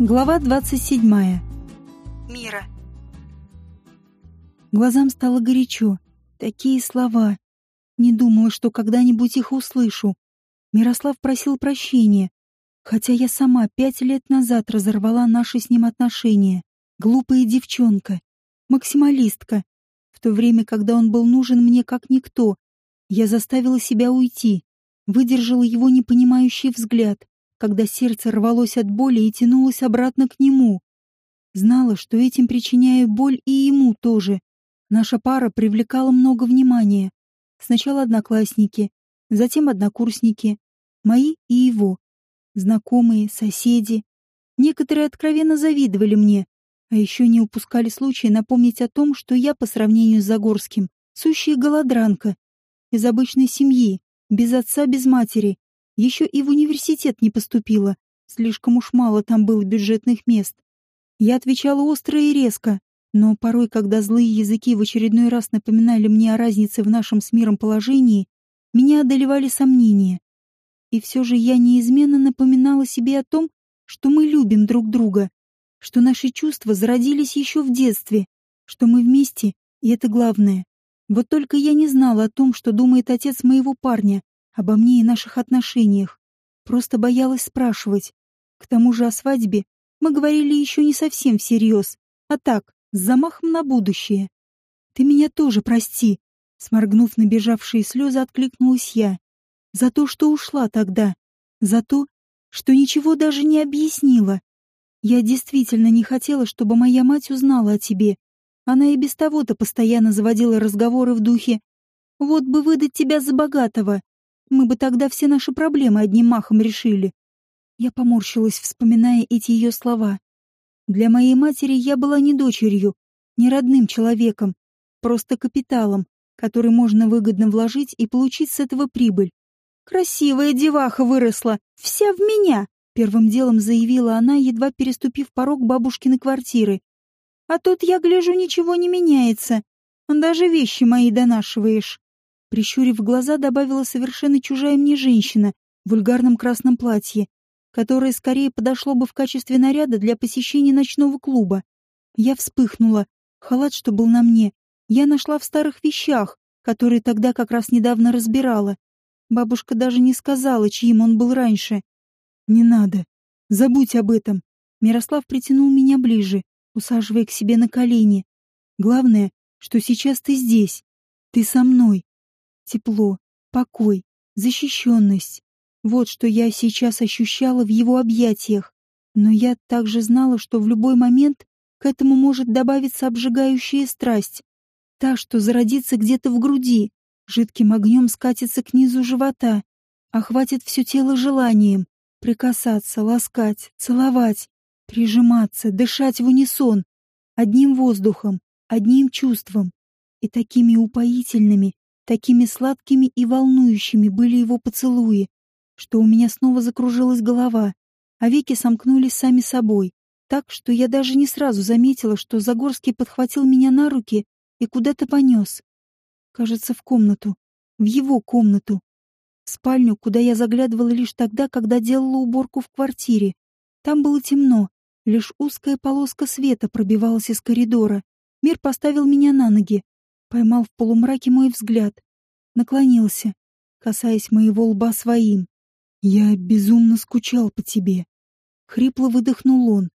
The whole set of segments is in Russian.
Глава 27. Мира. Глазам стало горячо. Такие слова. Не думала, что когда-нибудь их услышу. Мирослав просил прощения, хотя я сама пять лет назад разорвала наши с ним отношения. Глупая девчонка, максималистка. В то время, когда он был нужен мне как никто, я заставила себя уйти, выдержала его непонимающий взгляд, когда сердце рвалось от боли и тянулось обратно к нему. Знала, что этим причиняю боль и ему тоже. Наша пара привлекала много внимания. Сначала одноклассники, затем однокурсники, мои и его, знакомые, соседи. Некоторые откровенно завидовали мне, а еще не упускали случая напомнить о том, что я по сравнению с Загорским сущая голодранка, из обычной семьи, без отца, без матери, еще и в университет не поступила. Слишком уж мало там было бюджетных мест. Я отвечала остро и резко, но порой, когда злые языки в очередной раз напоминали мне о разнице в нашем с миром положении, меня одолевали сомнения. И все же я неизменно напоминала себе о том, что мы любим друг друга, что наши чувства зародились еще в детстве, что мы вместе, и это главное. Вот только я не знала о том, что думает отец моего парня, обо мне и наших отношениях. Просто боялась спрашивать. К тому же о свадьбе мы говорили еще не совсем всерьез, а так, с замахом на будущее. «Ты меня тоже прости», — сморгнув набежавшие слезы, откликнулась я. «За то, что ушла тогда. За то, что ничего даже не объяснила. Я действительно не хотела, чтобы моя мать узнала о тебе. Она и без того-то постоянно заводила разговоры в духе «Вот бы выдать тебя за богатого, мы бы тогда все наши проблемы одним махом решили. Я поморщилась, вспоминая эти ее слова. Для моей матери я была не дочерью, не родным человеком, просто капиталом, который можно выгодно вложить и получить с этого прибыль. «Красивая деваха выросла, вся в меня!» Первым делом заявила она, едва переступив порог бабушкиной квартиры. «А тут, я гляжу, ничего не меняется. Даже вещи мои донашиваешь». Прищурив глаза, добавила совершенно чужая мне женщина в вульгарном красном платье, которое скорее подошло бы в качестве наряда для посещения ночного клуба. Я вспыхнула. Халат, что был на мне, я нашла в старых вещах, которые тогда как раз недавно разбирала. Бабушка даже не сказала, чьим он был раньше. «Не надо. Забудь об этом». Мирослав притянул меня ближе, усаживая к себе на колени. «Главное, что сейчас ты здесь. Ты со мной тепло, покой, защищенность. Вот что я сейчас ощущала в его объятиях. Но я также знала, что в любой момент к этому может добавиться обжигающая страсть. Та, что зародится где-то в груди, жидким огнем скатится к низу живота, охватит все тело желанием. Прикасаться, ласкать, целовать, прижиматься, дышать в унисон, одним воздухом, одним чувством и такими упоительными, Такими сладкими и волнующими были его поцелуи, что у меня снова закружилась голова, а веки сомкнулись сами собой, так, что я даже не сразу заметила, что Загорский подхватил меня на руки и куда-то понес. Кажется, в комнату. В его комнату. В спальню, куда я заглядывала лишь тогда, когда делала уборку в квартире. Там было темно, лишь узкая полоска света пробивалась из коридора. Мир поставил меня на ноги, поймал в полумраке мой взгляд, наклонился, касаясь моего лба своим. «Я безумно скучал по тебе», — хрипло выдохнул он.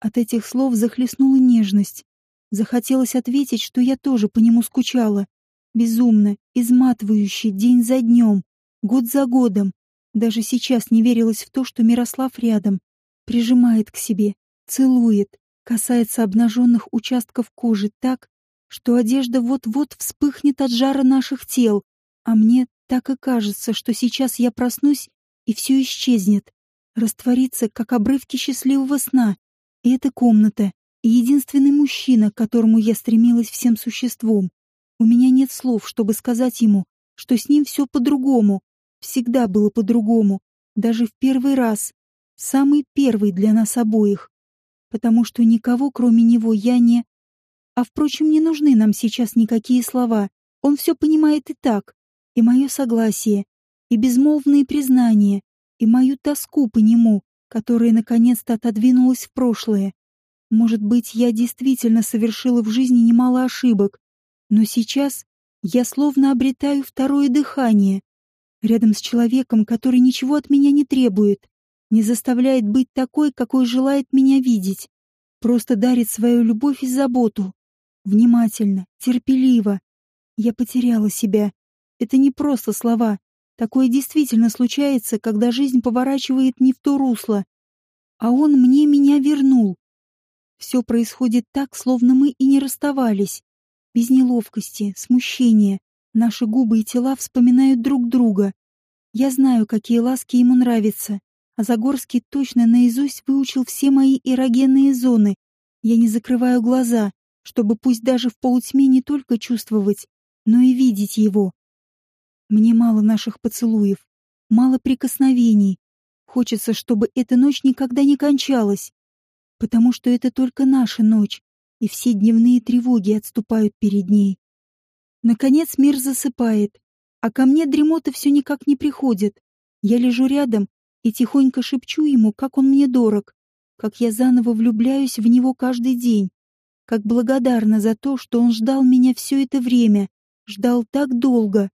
От этих слов захлестнула нежность. Захотелось ответить, что я тоже по нему скучала. Безумно, изматывающе, день за днем, год за годом. Даже сейчас не верилось в то, что Мирослав рядом. Прижимает к себе, целует, касается обнаженных участков кожи так, что одежда вот-вот вспыхнет от жара наших тел, а мне так и кажется, что сейчас я проснусь, и все исчезнет, растворится, как обрывки счастливого сна. И эта комната, и единственный мужчина, к которому я стремилась всем существом. У меня нет слов, чтобы сказать ему, что с ним все по-другому, всегда было по-другому, даже в первый раз, самый первый для нас обоих, потому что никого, кроме него, я не... А, впрочем, не нужны нам сейчас никакие слова. Он все понимает и так. И мое согласие, и безмолвные признания, и мою тоску по нему, которая наконец-то отодвинулась в прошлое. Может быть, я действительно совершила в жизни немало ошибок, но сейчас я словно обретаю второе дыхание, рядом с человеком, который ничего от меня не требует, не заставляет быть такой, какой желает меня видеть, просто дарит свою любовь и заботу. Внимательно, терпеливо. Я потеряла себя. Это не просто слова. Такое действительно случается, когда жизнь поворачивает не в то русло. А он мне меня вернул. Все происходит так, словно мы и не расставались. Без неловкости, смущения. Наши губы и тела вспоминают друг друга. Я знаю, какие ласки ему нравятся. А Загорский точно наизусть выучил все мои эрогенные зоны. Я не закрываю глаза, чтобы пусть даже в полутьме не только чувствовать, но и видеть его. Мне мало наших поцелуев, мало прикосновений. Хочется, чтобы эта ночь никогда не кончалась, потому что это только наша ночь, и все дневные тревоги отступают перед ней. Наконец мир засыпает, а ко мне дремота все никак не приходит. Я лежу рядом и тихонько шепчу ему, как он мне дорог, как я заново влюбляюсь в него каждый день, как благодарна за то, что он ждал меня все это время, ждал так долго.